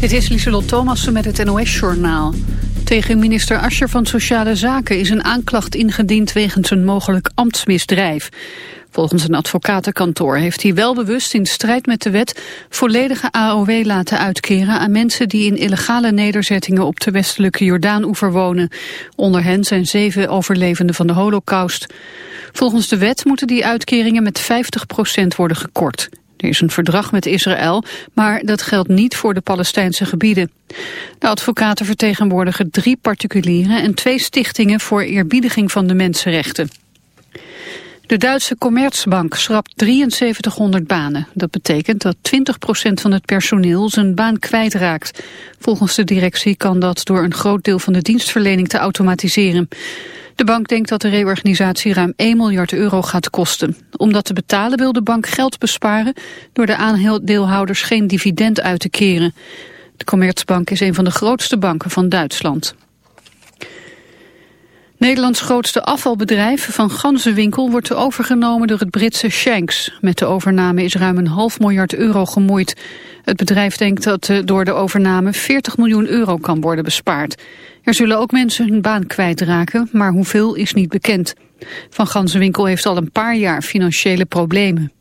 Dit is Lieselot Thomassen met het NOS-journaal. Tegen minister Ascher van Sociale Zaken is een aanklacht ingediend wegens een mogelijk ambtsmisdrijf. Volgens een advocatenkantoor heeft hij wel bewust in strijd met de wet volledige AOW laten uitkeren aan mensen die in illegale nederzettingen op de westelijke Jordaan-oever wonen. Onder hen zijn zeven overlevenden van de holocaust. Volgens de wet moeten die uitkeringen met 50% worden gekort. Er is een verdrag met Israël, maar dat geldt niet voor de Palestijnse gebieden. De advocaten vertegenwoordigen drie particulieren en twee stichtingen voor eerbiediging van de mensenrechten. De Duitse Commerzbank schrapt 7300 banen. Dat betekent dat 20% van het personeel zijn baan kwijtraakt. Volgens de directie kan dat door een groot deel van de dienstverlening te automatiseren. De bank denkt dat de reorganisatie ruim 1 miljard euro gaat kosten. Om dat te betalen wil de bank geld besparen door de aandeelhouders geen dividend uit te keren. De Commerzbank is een van de grootste banken van Duitsland. Nederlands grootste afvalbedrijf van Ganzenwinkel wordt overgenomen door het Britse Shanks. Met de overname is ruim een half miljard euro gemoeid. Het bedrijf denkt dat eh, door de overname 40 miljoen euro kan worden bespaard. Er zullen ook mensen hun baan kwijtraken, maar hoeveel is niet bekend. Van Ganzenwinkel heeft al een paar jaar financiële problemen.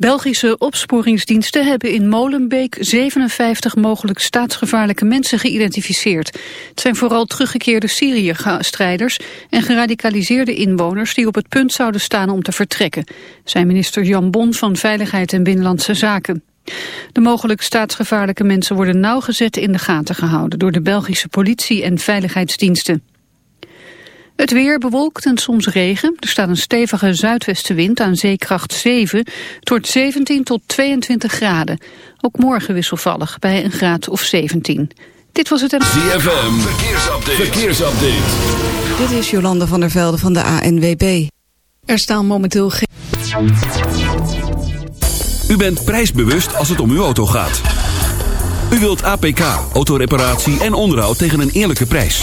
Belgische opsporingsdiensten hebben in Molenbeek 57 mogelijk staatsgevaarlijke mensen geïdentificeerd. Het zijn vooral teruggekeerde Syrië-strijders en geradicaliseerde inwoners die op het punt zouden staan om te vertrekken, zei minister Jan Bon van Veiligheid en Binnenlandse Zaken. De mogelijk staatsgevaarlijke mensen worden nauwgezet in de gaten gehouden door de Belgische politie en veiligheidsdiensten. Het weer bewolkt en soms regen. Er staat een stevige zuidwestenwind aan zeekracht 7. Het wordt 17 tot 22 graden. Ook morgen wisselvallig bij een graad of 17. Dit was het... ZFM, verkeersupdate. verkeersupdate. Dit is Jolande van der Velde van de ANWB. Er staan momenteel geen... U bent prijsbewust als het om uw auto gaat. U wilt APK, autoreparatie en onderhoud tegen een eerlijke prijs.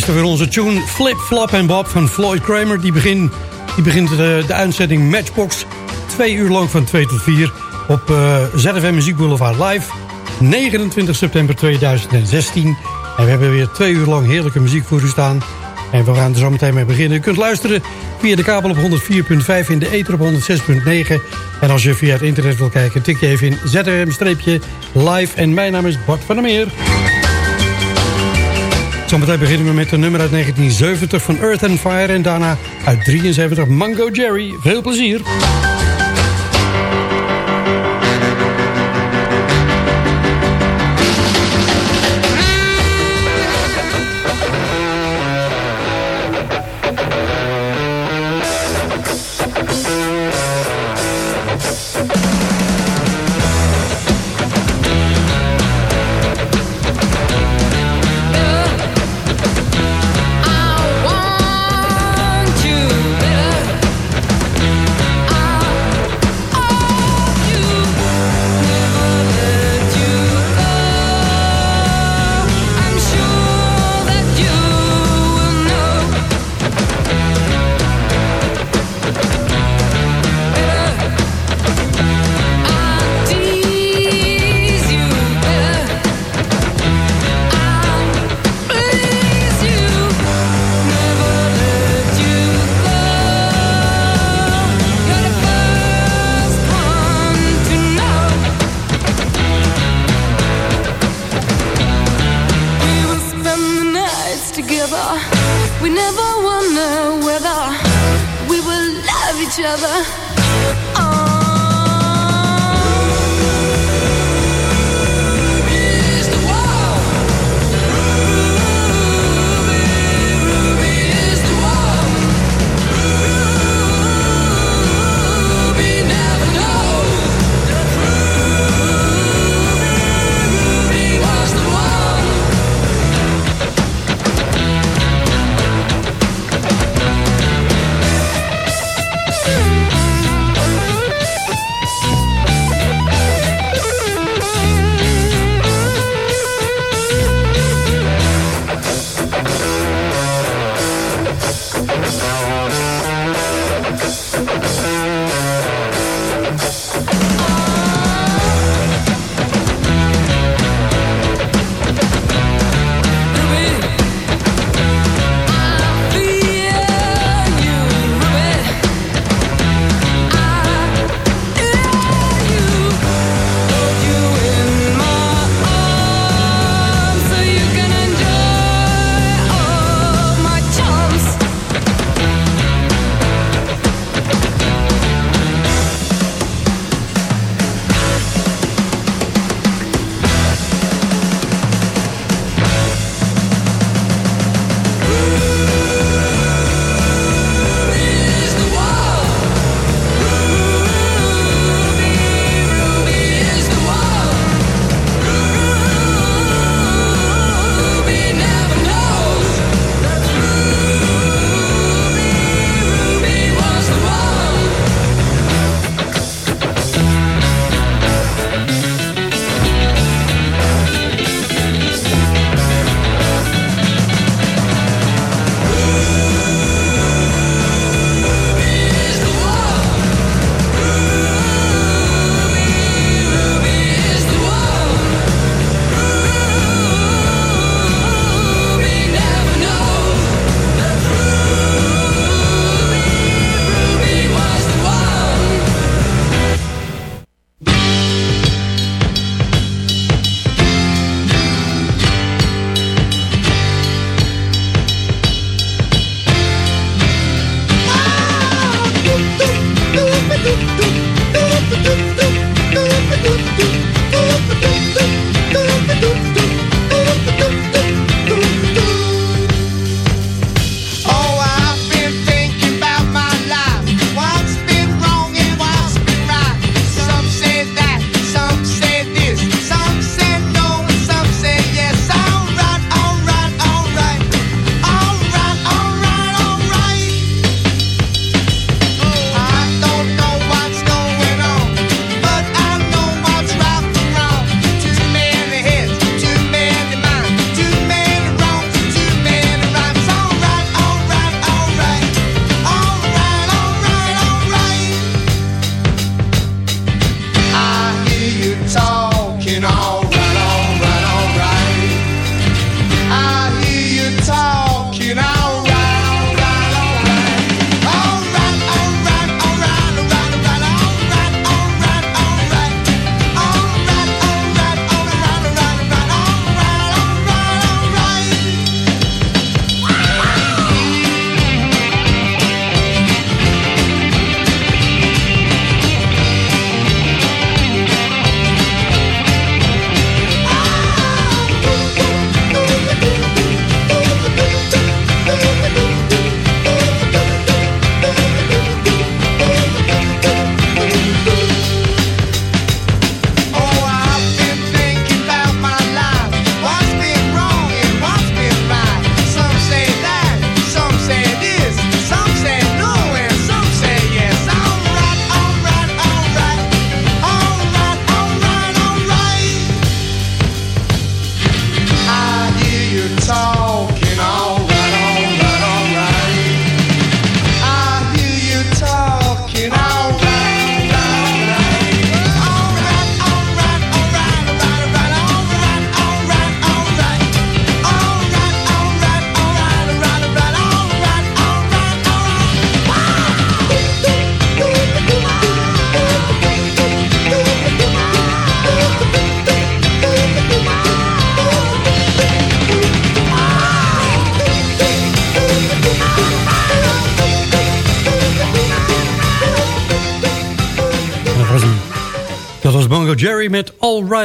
Is toch weer onze tune Flip, Flop en Bob van Floyd Kramer. Die, begin, die begint de, de uitzending Matchbox. Twee uur lang van 2 tot 4 op eh ZFM Muziek Boulevard Live. 29 september 2016. En we hebben weer twee uur lang heerlijke muziek voor u staan. En we gaan er zo meteen mee beginnen. U kunt luisteren via de kabel op 104.5 in de ether op 106.9. En als je via het internet wil kijken, tik je even in ZFM-live. En mijn naam is Bart van der Meer. Zometeen beginnen we met een nummer uit 1970 van Earth and Fire... en daarna uit 73 Mango Jerry. Veel plezier.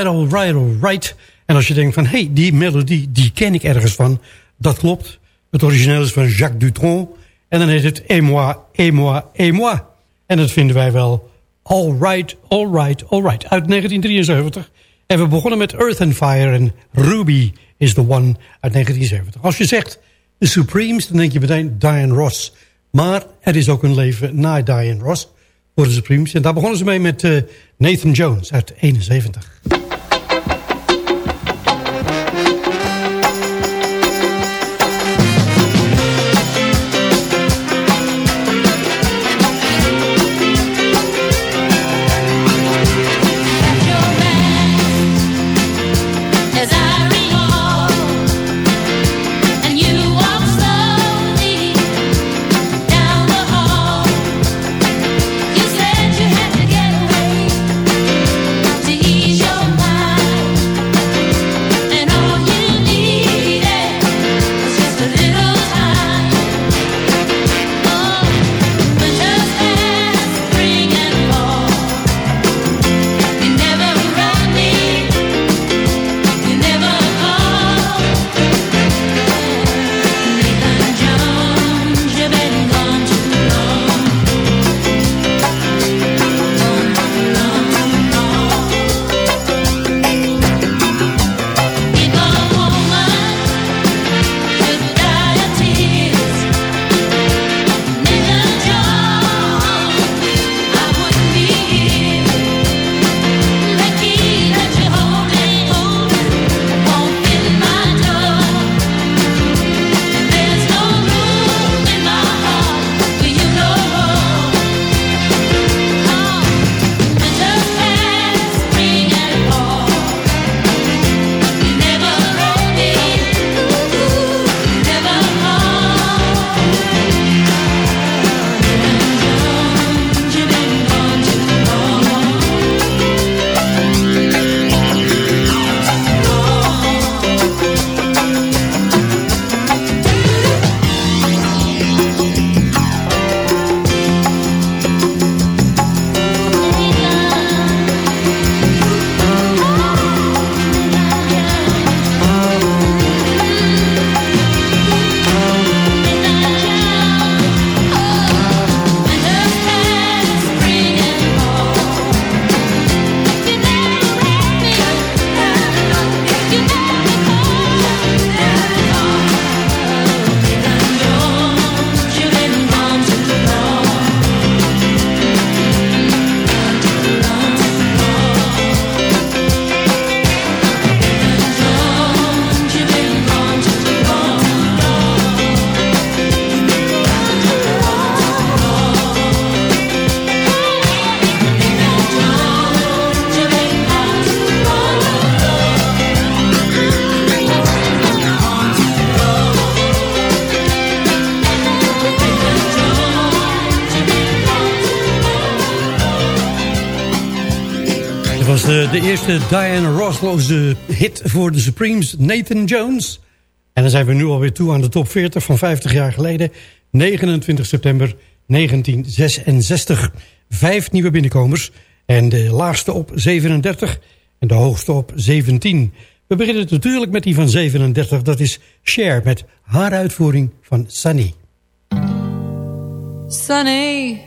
All Right, All Right. En als je denkt van, hé, hey, die melodie, die ken ik ergens van. Dat klopt. Het origineel is van Jacques Dutronc. En dan heet het Et moi, et moi, et moi. En dat vinden wij wel All Right, All Right, All Right. Uit 1973. En we begonnen met Earth and Fire en Ruby is the One uit 1970. Als je zegt The Supremes, dan denk je meteen Diane Ross. Maar er is ook een leven na Diane Ross voor de Supremes. En daar begonnen ze mee met uh, Nathan Jones uit 71. De, de eerste Diana Rossloze hit voor de Supremes, Nathan Jones. En dan zijn we nu alweer toe aan de top 40 van 50 jaar geleden. 29 september 1966. Vijf nieuwe binnenkomers. En de laagste op 37 en de hoogste op 17. We beginnen natuurlijk met die van 37. Dat is Cher met haar uitvoering van Sunny. Sunny.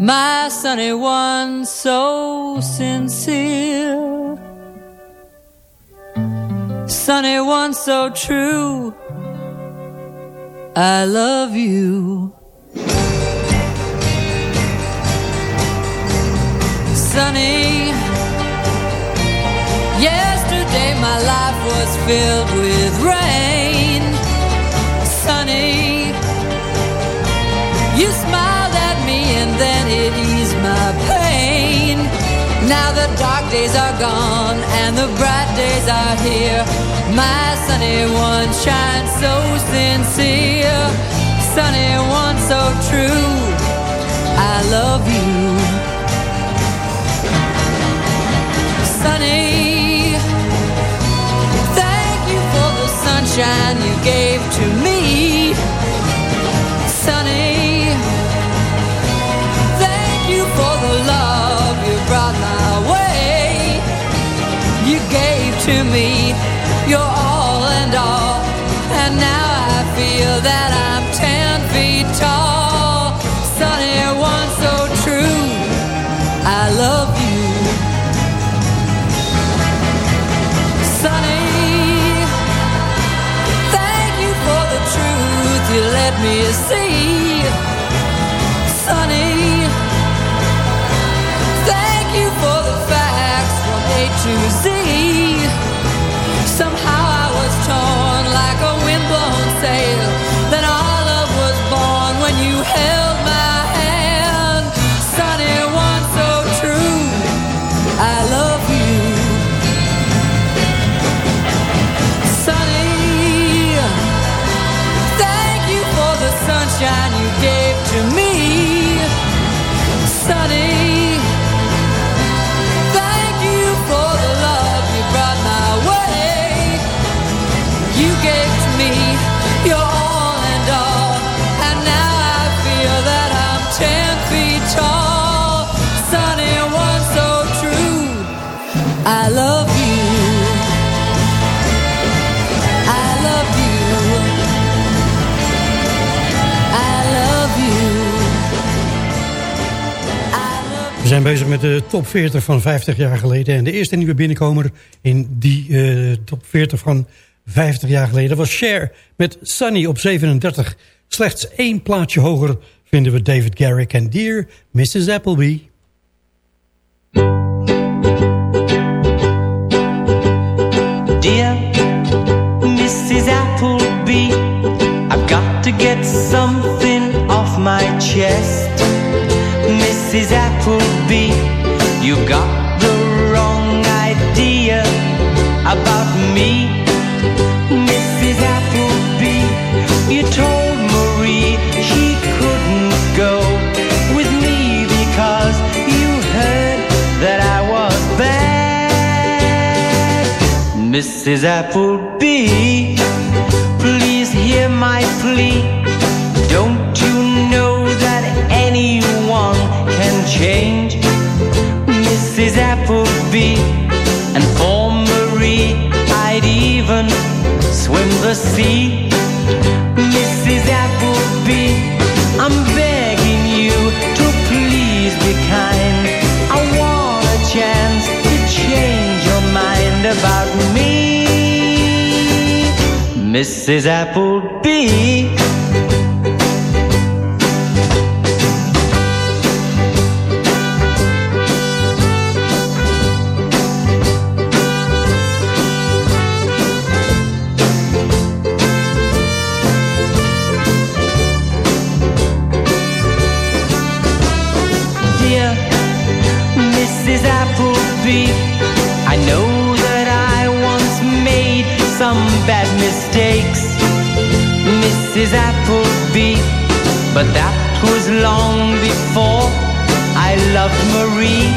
My sunny one, so sincere. Sunny one, so true. I love you. Sunny. Yesterday my life was filled with rain. Sunny. You smiled it eased my pain. Now the dark days are gone and the bright days are here. My sunny one shines so sincere. Sunny one so true. I love you. Sunny, thank you for the sunshine you gave to me. To me You're all and all, and now I feel that I'm ten feet tall. Sunny, one so true. I love you. Sunny, thank you for the truth you let me see. Sunny, thank you for the facts from A to Z. We zijn bezig met de top 40 van 50 jaar geleden. En de eerste nieuwe binnenkomer in die eh, top 40 van 50 jaar geleden was Cher met Sunny op 37. Slechts één plaatje hoger vinden we David Garrick en Dear Mrs. Appleby. Dear Mrs. Appleby, I've got to get something off my chest. Mrs. Appleby, you got the wrong idea about me. Mrs. Appleby, you told Marie she couldn't go with me because you heard that I was bad. Mrs. Appleby, please hear my plea. Swim the sea. Mrs. Appleby, I'm begging you to please be kind. I want a chance to change your mind about me. Mrs. Appleby. Mrs. Appleby, but that was long before I loved Marie.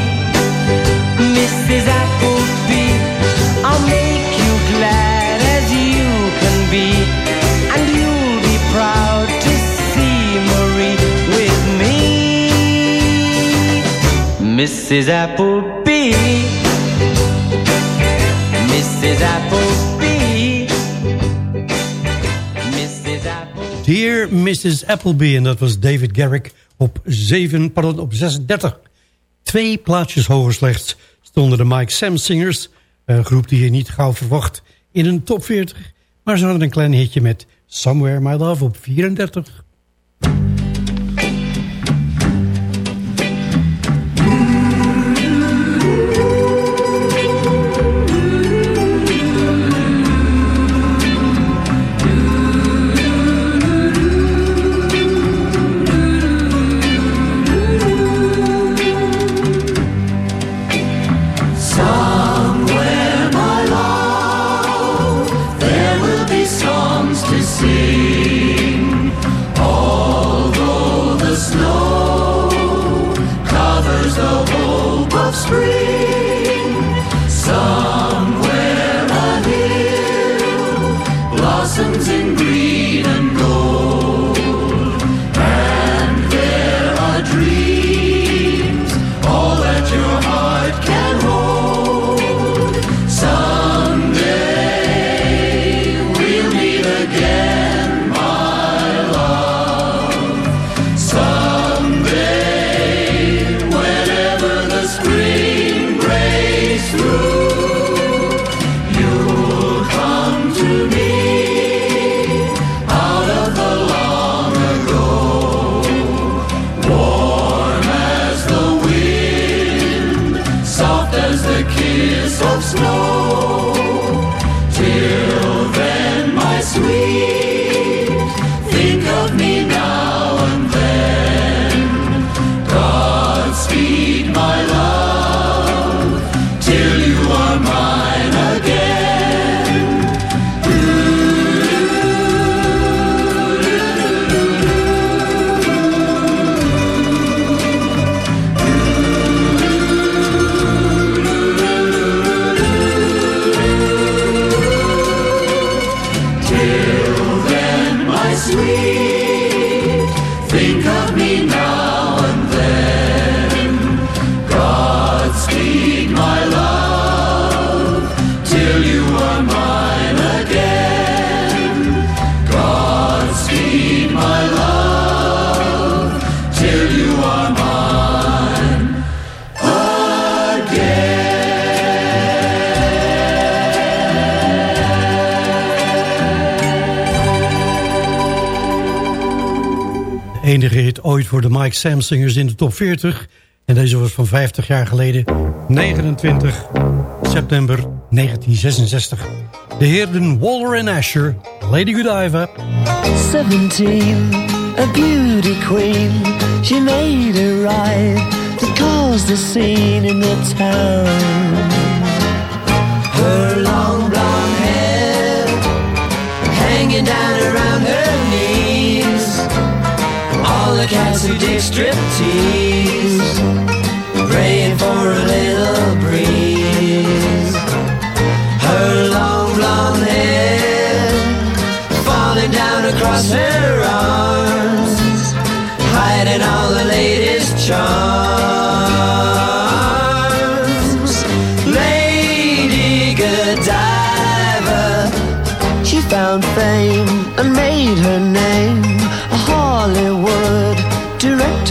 Mrs. Appleby, I'll make you glad as you can be, and you'll be proud to see Marie with me. Mrs. Appleby, Mrs. Appleby, Mrs. Appleby. En dat was David Garrick op, 7, pardon, op 36. Twee plaatjes hoger slechts stonden de Mike Sam Singers. Een groep die je niet gauw verwacht in een top 40. Maar ze hadden een klein hitje met Somewhere My Love op 34. see. Enige hit ooit voor de Mike Sam Singers in de top 40. En deze was van 50 jaar geleden, 29 september 1966. De heerden Waller en Asher, Lady Godiva. 17, a beauty queen. She made a ride that caused a scene in the town. Her long blonde hair hanging down around her the cats who dig striptease, praying for a little breeze. Her long blonde hair falling down across her arms, hiding all the latest charms. Lady Godiva, she found fame and made her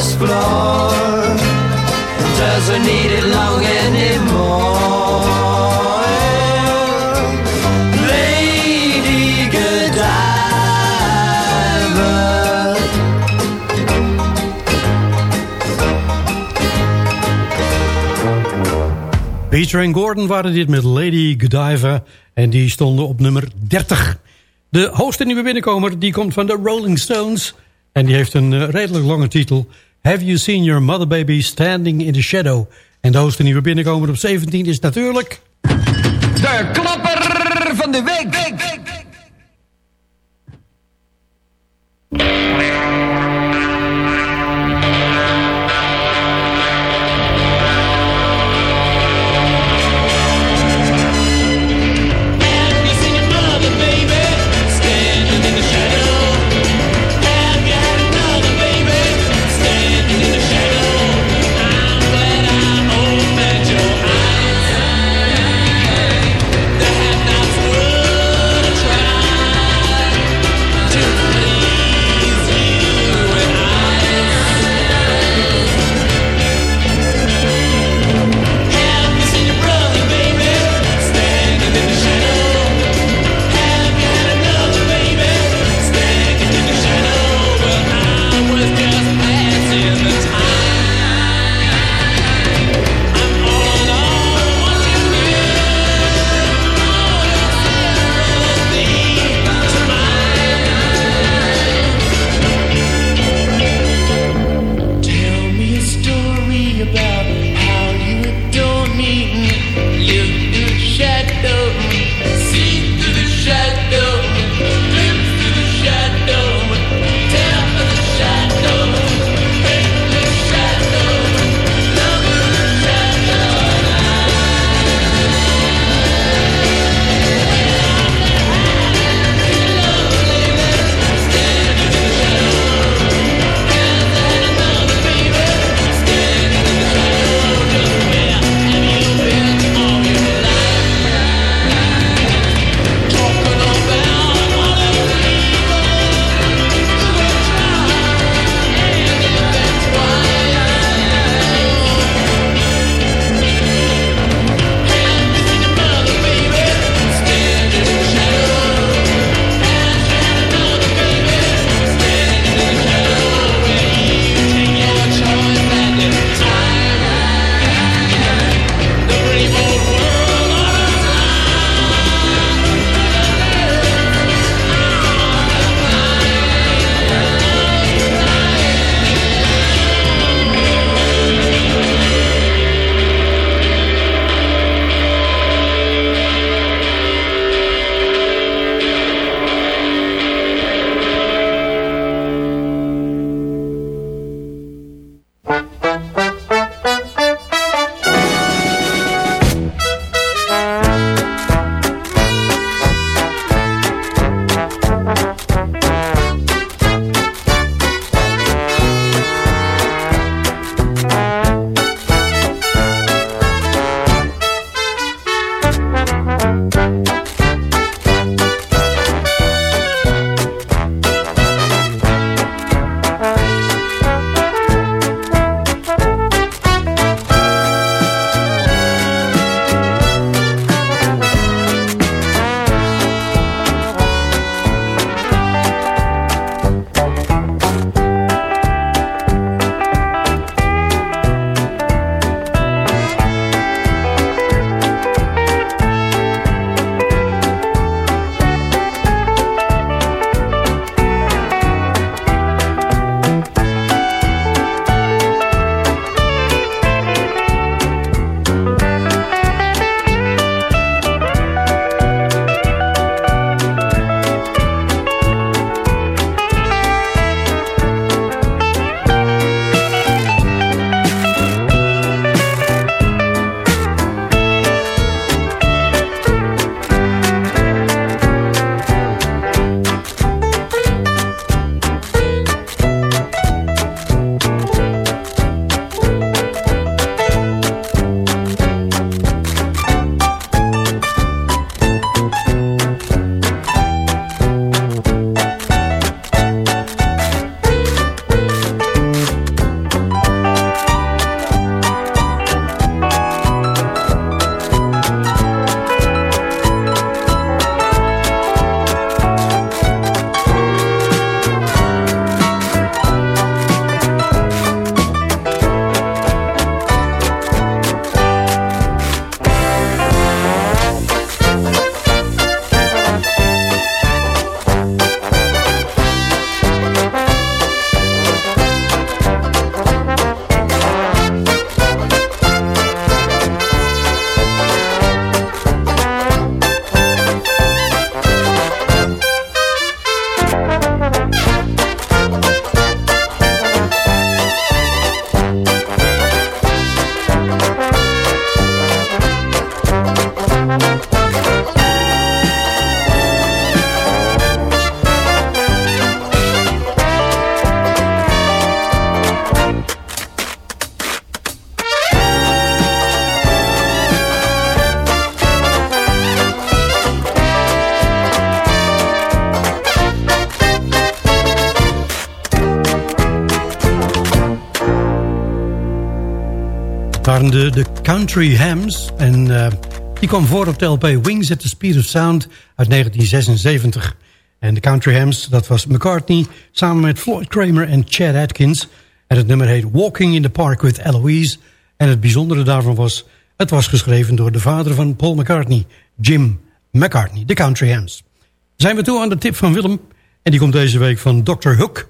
floor doesn't need it long anymore. Lady Godiva. Peter en Gordon waren dit met Lady Godiva. En die stonden op nummer 30. De hoogste nieuwe binnenkomer die komt van de Rolling Stones. En die heeft een eh, redelijk lange titel. Have you seen your mother baby standing in the shadow? En de hoogste nieuwe binnenkomer op 17 is natuurlijk... De klapper van de week. There have not de, de Country Hams. En eh, die kwam voor op de LP Wings at the Speed of Sound uit 1976. En de Country Hams, dat was McCartney... samen met Floyd Kramer en Chad Atkins. En het nummer heet Walking in the Park with Eloise. En het bijzondere daarvan was... het was geschreven door de vader van Paul McCartney... Jim McCartney, de Country Hams. Zijn we toe aan de tip van Willem... en die komt deze week van Dr. Hook...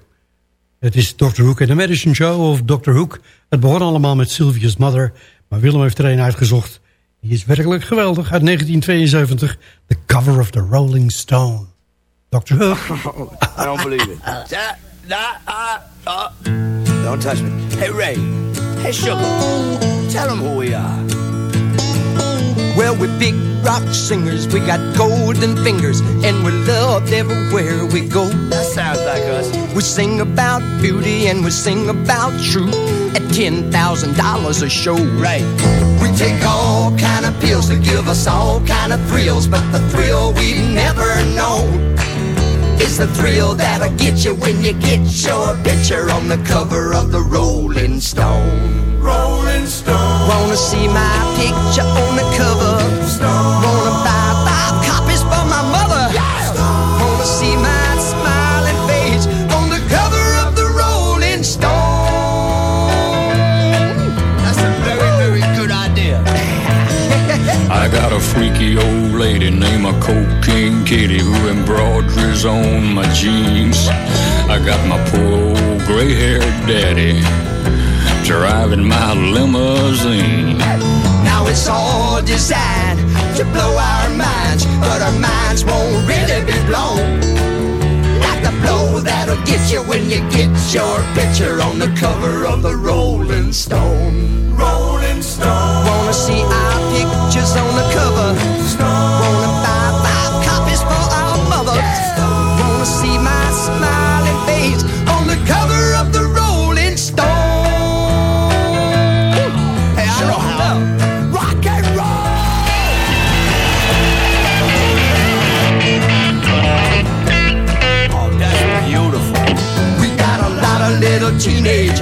Het is Dr. Hook en The Medicine Show of Dr. Hook. Het begon allemaal met Sylvia's Mother. Maar Willem heeft er een uitgezocht. Die is werkelijk geweldig. Uit 1972. The cover of the Rolling Stone. Dr. Hook. I don't believe it. That, that. Don't touch me. Hey, Ray. Hey, Sugar. Tell them who we are. Well, we're big rock singers, we got golden fingers, and we're loved everywhere we go. Sounds like us. We sing about beauty and we sing about truth at $10,000 a show. Right. We take all kind of pills to give us all kind of thrills, but the thrill we've never known is the thrill that'll get you when you get your picture on the cover of the Rolling Stone. Rolling Stone. Wanna see my picture on the cover? Wanna freaky old lady named a cocaine kitty who embroideries on my jeans. I got my poor old gray-haired daddy driving my limousine. Now it's all designed to blow our minds, but our minds won't really be blown. Like the blow that'll get you when you get your picture on the cover of the Rolling Stone. Rolling Stone. Wanna see our pictures on the cover? Wanna buy five copies for our mothers? Wanna see my smiling face on the cover of the Rolling Stone? Hey, I know how. Rock and roll! Oh, that's beautiful. We got a lot of little teenage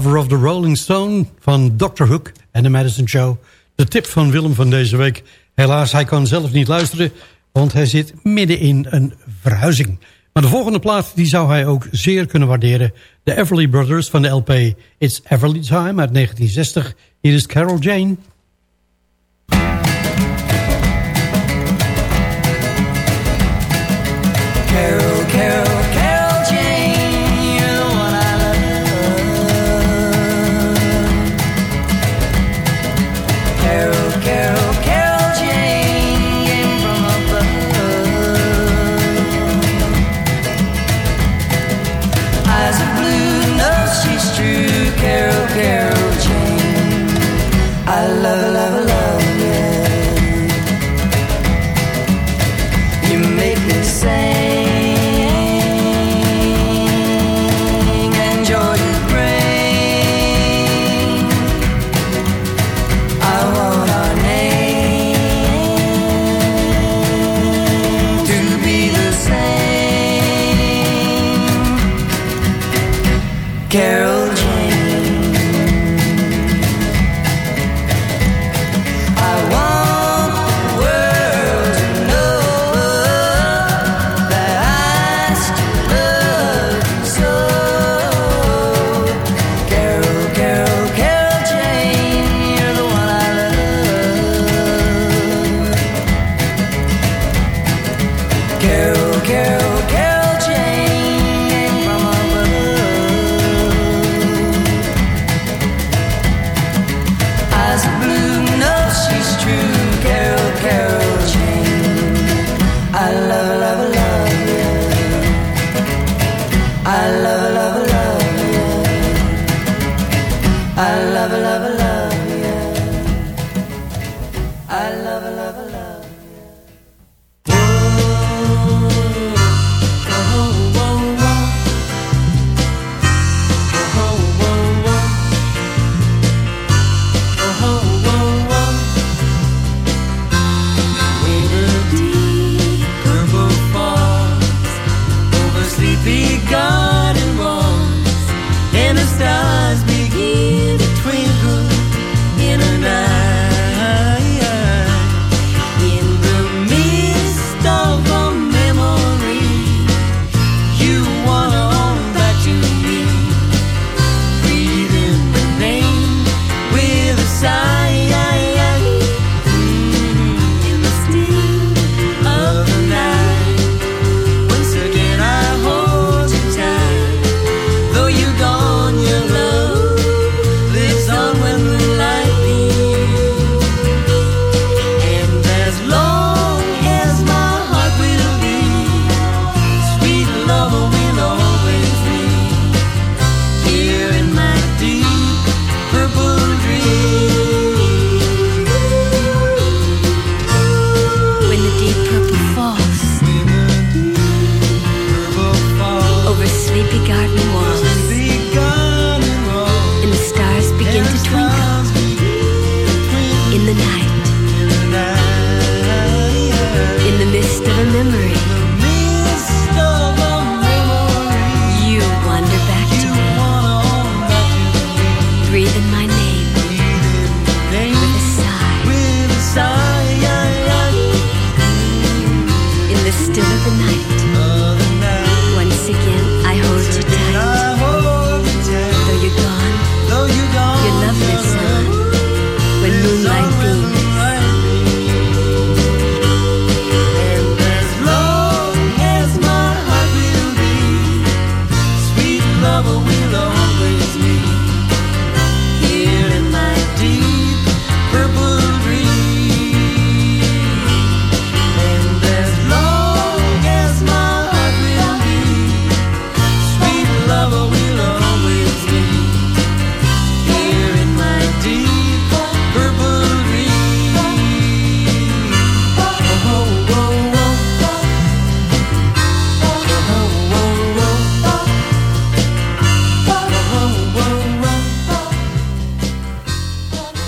cover of the Rolling Stone van Dr. Hook en The Madison Show. De tip van Willem van deze week. Helaas, hij kan zelf niet luisteren, want hij zit midden in een verhuizing. Maar de volgende plaat die zou hij ook zeer kunnen waarderen. De Everly Brothers van de LP It's Everly Time uit 1960. Hier is Carol Jane.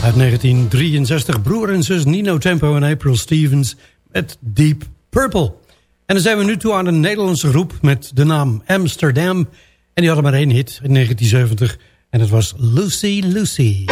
Uit 1963 broer en zus Nino Tempo en April Stevens met Deep Purple. En dan zijn we nu toe aan een Nederlandse groep met de naam Amsterdam. En die hadden maar één hit in 1970 en dat was Lucy Lucy.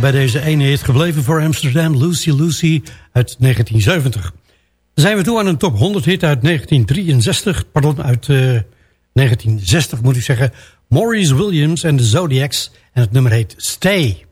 bij deze ene hit gebleven voor Amsterdam, Lucy Lucy uit 1970. Dan zijn we toe aan een top 100 hit uit 1963, pardon, uit eh, 1960 moet ik zeggen. Maurice Williams en de Zodiacs en het nummer heet Stay.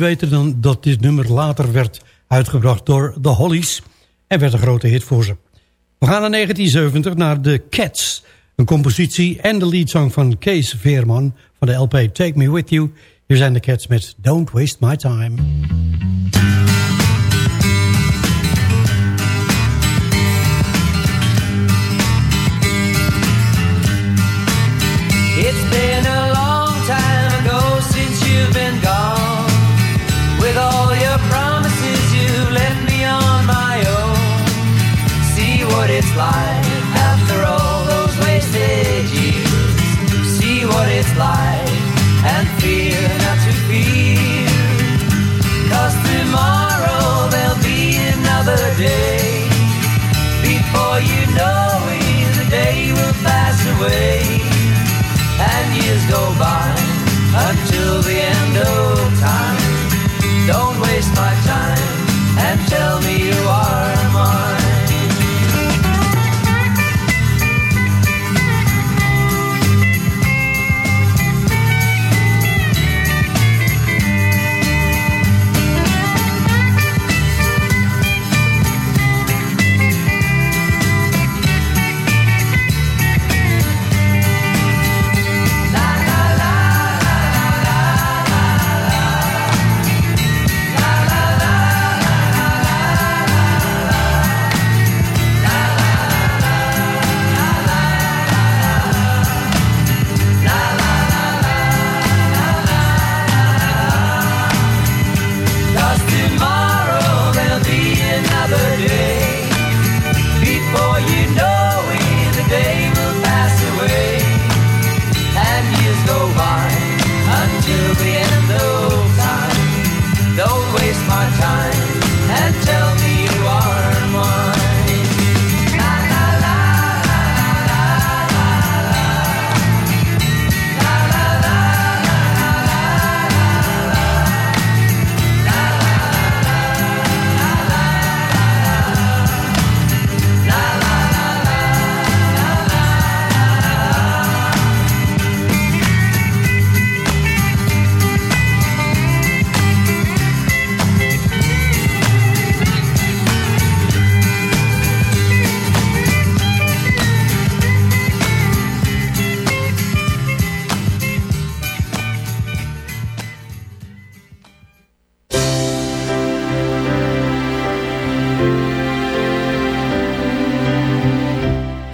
weten dan dat dit nummer later werd uitgebracht door The Hollies... en werd een grote hit voor ze. We gaan naar 1970 naar The Cats... Een compositie en de leadzang van Kees Veerman van de LP Take Me With You. Hier zijn de Cats met Don't Waste My Time.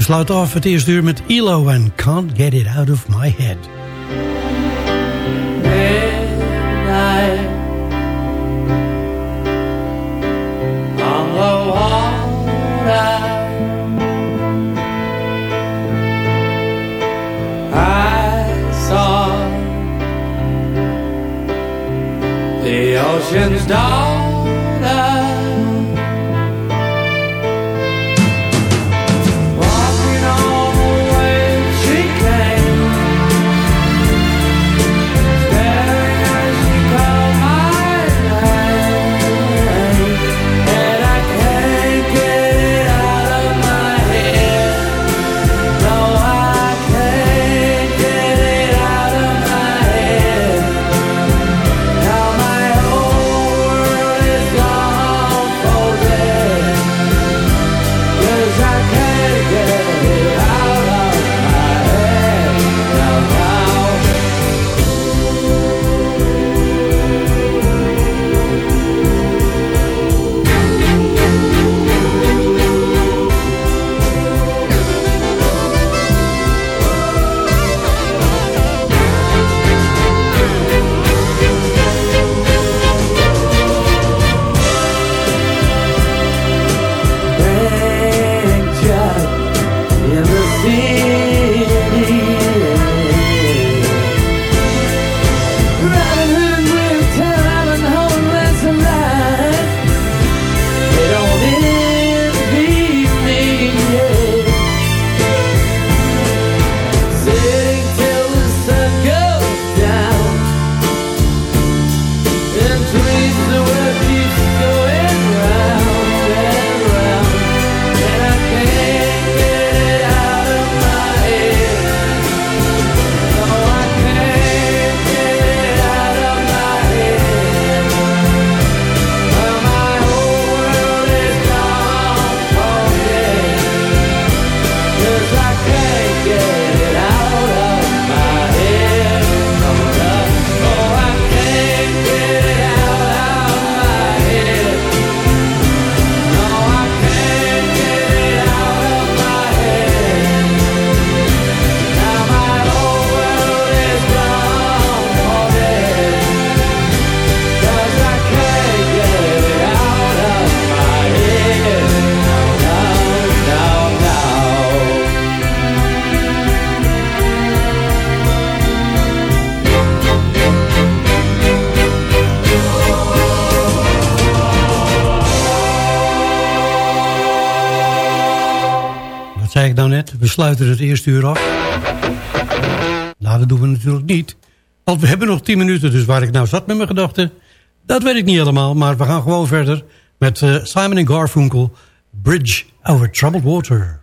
sluiten af het eerste uur met Ilo en Can't Get It Out of My Head. ocean's dark sluiten het eerste uur af. Nou, dat doen we natuurlijk niet. Want we hebben nog 10 minuten, dus waar ik nou zat met mijn gedachten... dat weet ik niet helemaal, maar we gaan gewoon verder... met eh, Simon Simon Garfunkel, Bridge Over Troubled Water.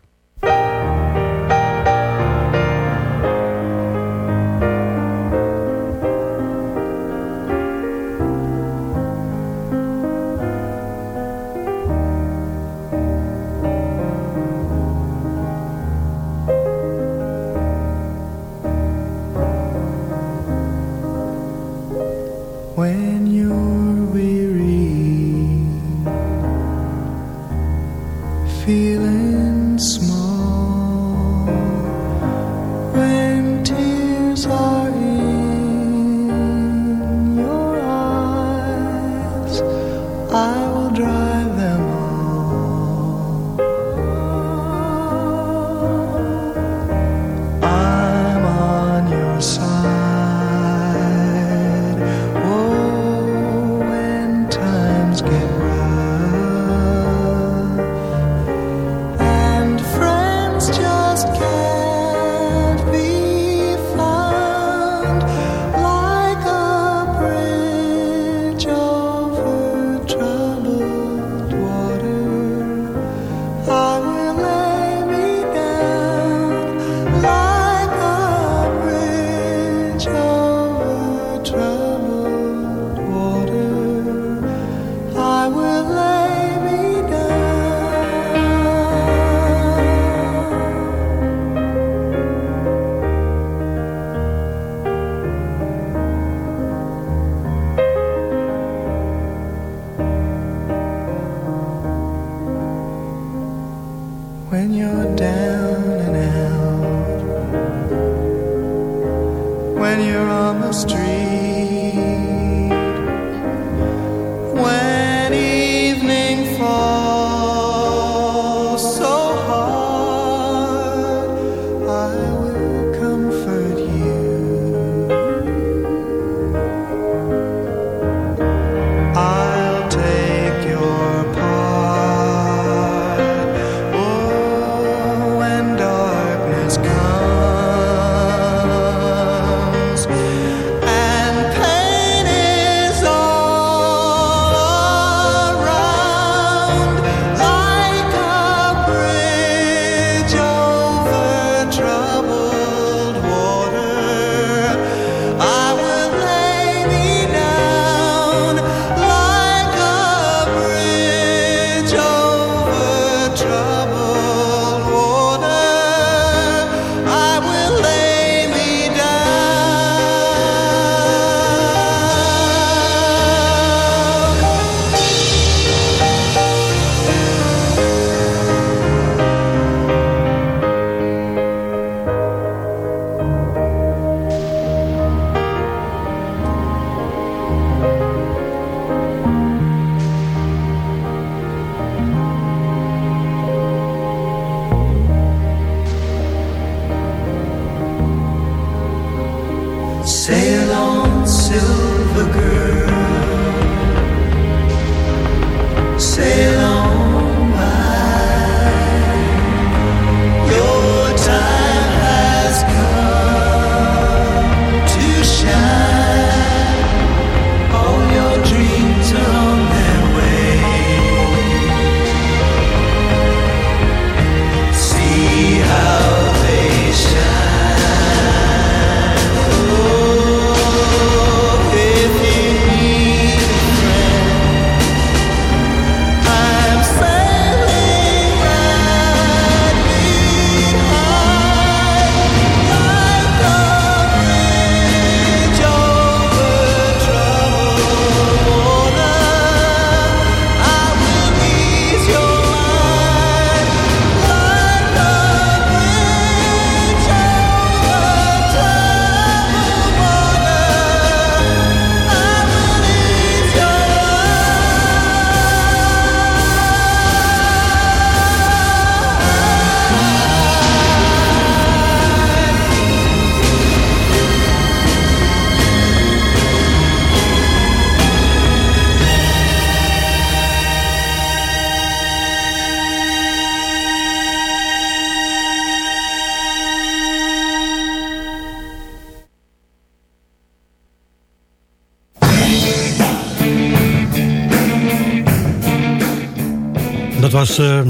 was uh, eh,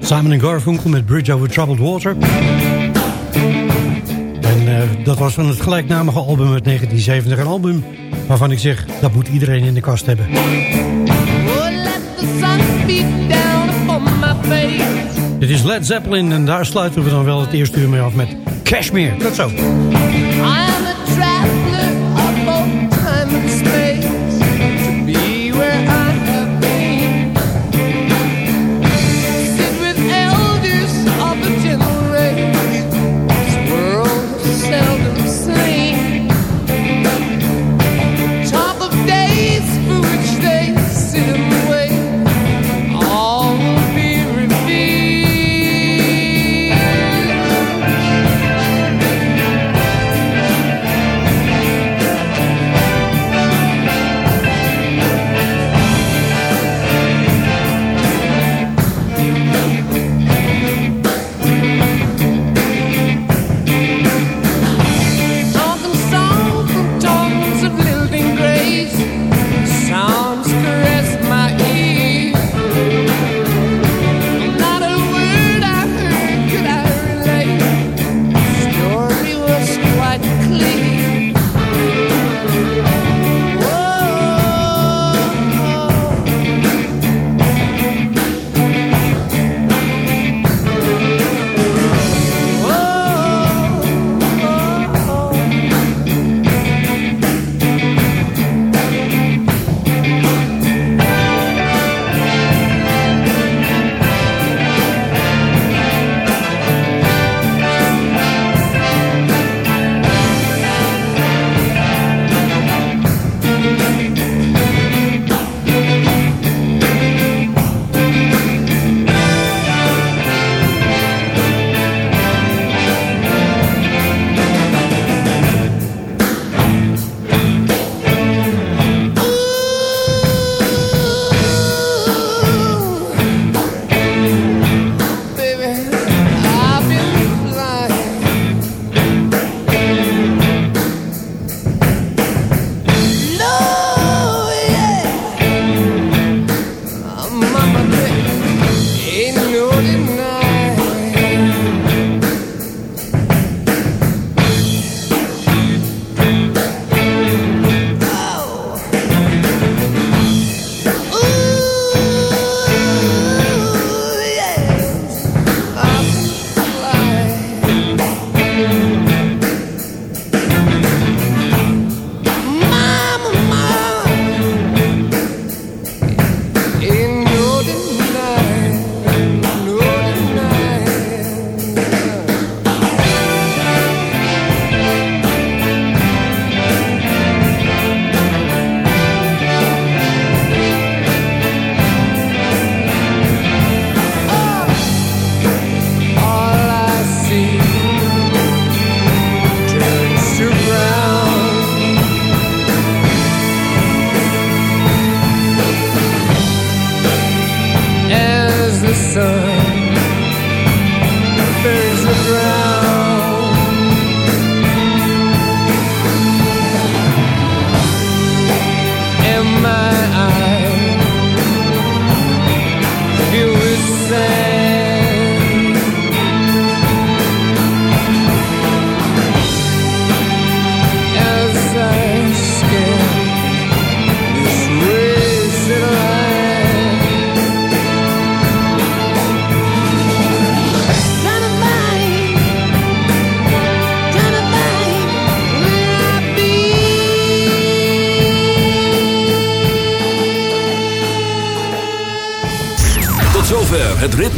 Simon Garfunkel met Bridge Over Troubled Water. En eh, dat was van het gelijknamige album uit 1970. Een album waarvan ik zeg, dat moet iedereen in de kast hebben. Dit is Led Zeppelin en daar sluiten we dan wel het eerste uur mee af met Cashmere. Tot zo.